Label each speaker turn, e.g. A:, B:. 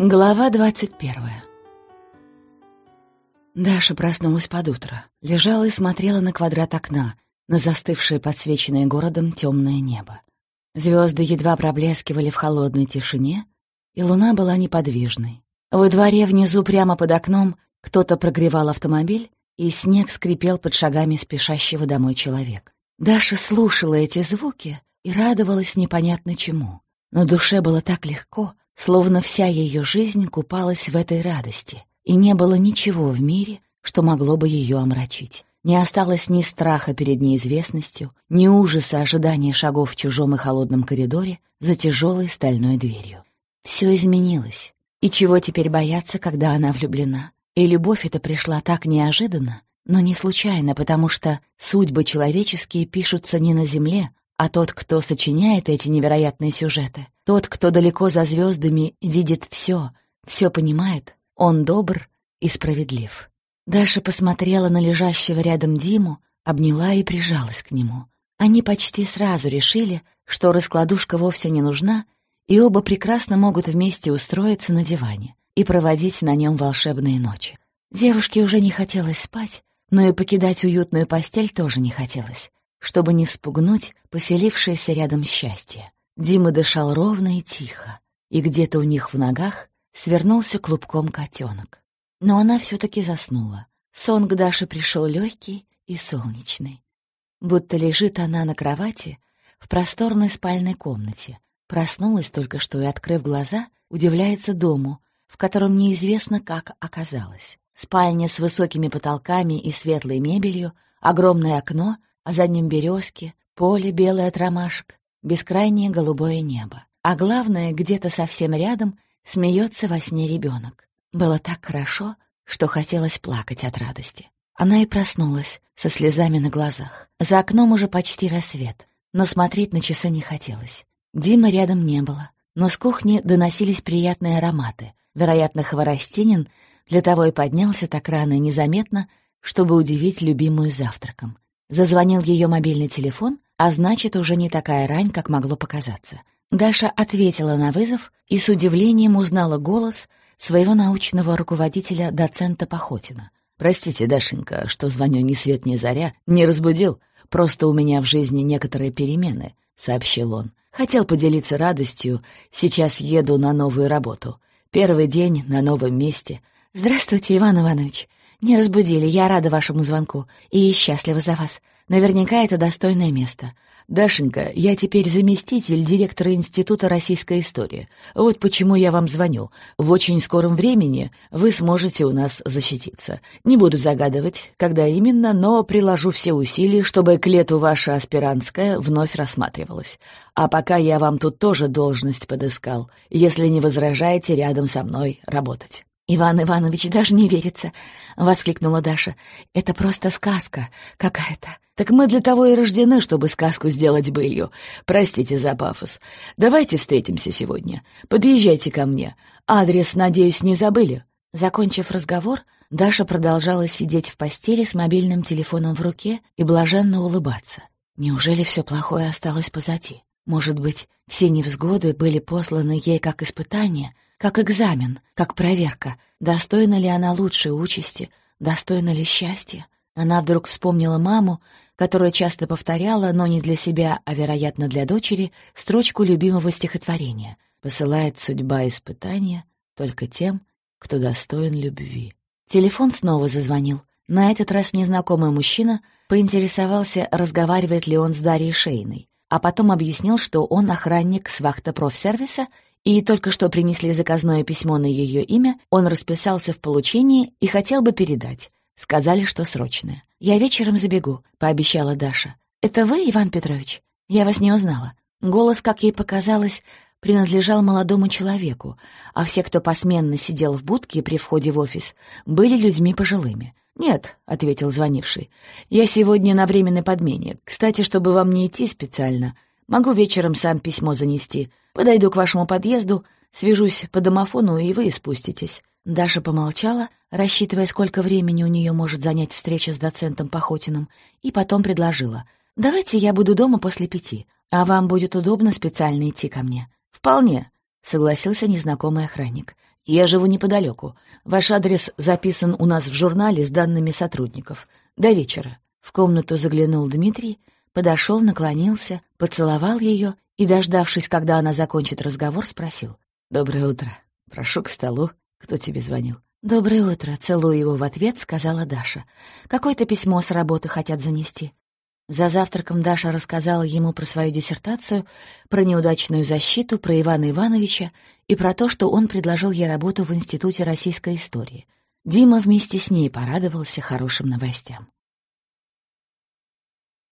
A: Глава двадцать первая. Даша проснулась под утро, лежала и смотрела на квадрат окна, на застывшее подсвеченное городом темное небо. Звезды едва проблескивали в холодной тишине, и луна была неподвижной. Во дворе внизу прямо под окном кто-то прогревал автомобиль, и снег скрипел под шагами спешащего домой человека. Даша слушала эти звуки и радовалась непонятно чему. Но душе было так легко, словно вся ее жизнь купалась в этой радости, и не было ничего в мире, что могло бы ее омрачить. Не осталось ни страха перед неизвестностью, ни ужаса ожидания шагов в чужом и холодном коридоре за тяжелой стальной дверью. Все изменилось. И чего теперь бояться, когда она влюблена? И любовь эта пришла так неожиданно, но не случайно, потому что судьбы человеческие пишутся не на земле, а тот, кто сочиняет эти невероятные сюжеты, тот, кто далеко за звездами видит все, все понимает, он добр и справедлив. Даша посмотрела на лежащего рядом Диму, обняла и прижалась к нему. Они почти сразу решили, что раскладушка вовсе не нужна, и оба прекрасно могут вместе устроиться на диване и проводить на нем волшебные ночи. Девушке уже не хотелось спать, но и покидать уютную постель тоже не хотелось чтобы не вспугнуть поселившееся рядом счастье. Дима дышал ровно и тихо, и где-то у них в ногах свернулся клубком котенок. Но она все-таки заснула. Сон к Даше пришел легкий и солнечный. Будто лежит она на кровати в просторной спальной комнате. Проснулась только что и, открыв глаза, удивляется дому, в котором неизвестно, как оказалось. Спальня с высокими потолками и светлой мебелью, огромное окно — а за ним березки, поле белое от ромашек, бескрайнее голубое небо. А главное, где-то совсем рядом смеется во сне ребенок. Было так хорошо, что хотелось плакать от радости. Она и проснулась, со слезами на глазах. За окном уже почти рассвет, но смотреть на часы не хотелось. Димы рядом не было, но с кухни доносились приятные ароматы. Вероятно, Хворостинин для того и поднялся так рано и незаметно, чтобы удивить любимую завтраком. Зазвонил ее мобильный телефон, а значит, уже не такая рань, как могло показаться. Даша ответила на вызов и с удивлением узнала голос своего научного руководителя доцента Похотина. «Простите, Дашенька, что звоню ни свет ни заря, не разбудил, просто у меня в жизни некоторые перемены», — сообщил он. «Хотел поделиться радостью, сейчас еду на новую работу. Первый день на новом месте». «Здравствуйте, Иван Иванович. «Не разбудили, я рада вашему звонку и счастлива за вас. Наверняка это достойное место. Дашенька, я теперь заместитель директора Института российской истории. Вот почему я вам звоню. В очень скором времени вы сможете у нас защититься. Не буду загадывать, когда именно, но приложу все усилия, чтобы к лету ваша аспирантская вновь рассматривалась. А пока я вам тут тоже должность подыскал, если не возражаете рядом со мной работать». «Иван Иванович, даже не верится!» — воскликнула Даша. «Это просто сказка какая-то». «Так мы для того и рождены, чтобы сказку сделать былью. Простите за пафос. Давайте встретимся сегодня. Подъезжайте ко мне. Адрес, надеюсь, не забыли?» Закончив разговор, Даша продолжала сидеть в постели с мобильным телефоном в руке и блаженно улыбаться. Неужели все плохое осталось позади? Может быть, все невзгоды были посланы ей как испытание — как экзамен, как проверка, достойна ли она лучшей участи, достойна ли счастья. Она вдруг вспомнила маму, которая часто повторяла, но не для себя, а, вероятно, для дочери, строчку любимого стихотворения «Посылает судьба испытания только тем, кто достоин любви». Телефон снова зазвонил. На этот раз незнакомый мужчина поинтересовался, разговаривает ли он с Дарьей Шейной, а потом объяснил, что он охранник с вахта-профсервиса и только что принесли заказное письмо на ее имя, он расписался в получении и хотел бы передать. Сказали, что срочное. «Я вечером забегу», — пообещала Даша. «Это вы, Иван Петрович? Я вас не узнала». Голос, как ей показалось, принадлежал молодому человеку, а все, кто посменно сидел в будке при входе в офис, были людьми пожилыми. «Нет», — ответил звонивший, — «я сегодня на временной подмене. Кстати, чтобы вам не идти специально, могу вечером сам письмо занести. Подойду к вашему подъезду, свяжусь по домофону, и вы спуститесь». Даша помолчала, рассчитывая, сколько времени у нее может занять встреча с доцентом Похотиным, и потом предложила. «Давайте я буду дома после пяти, а вам будет удобно специально идти ко мне». «Вполне», — согласился незнакомый охранник. «Я живу неподалеку. Ваш адрес записан у нас в журнале с данными сотрудников. До вечера». В комнату заглянул Дмитрий, подошел, наклонился, поцеловал ее и, дождавшись, когда она закончит разговор, спросил. «Доброе утро. Прошу к столу. Кто тебе звонил?» «Доброе утро», — целуя его в ответ, сказала Даша. «Какое-то письмо с работы хотят занести». За завтраком Даша рассказала ему про свою диссертацию, про неудачную защиту, про Ивана Ивановича и про то, что он предложил ей работу в Институте российской истории. Дима вместе с ней порадовался хорошим новостям.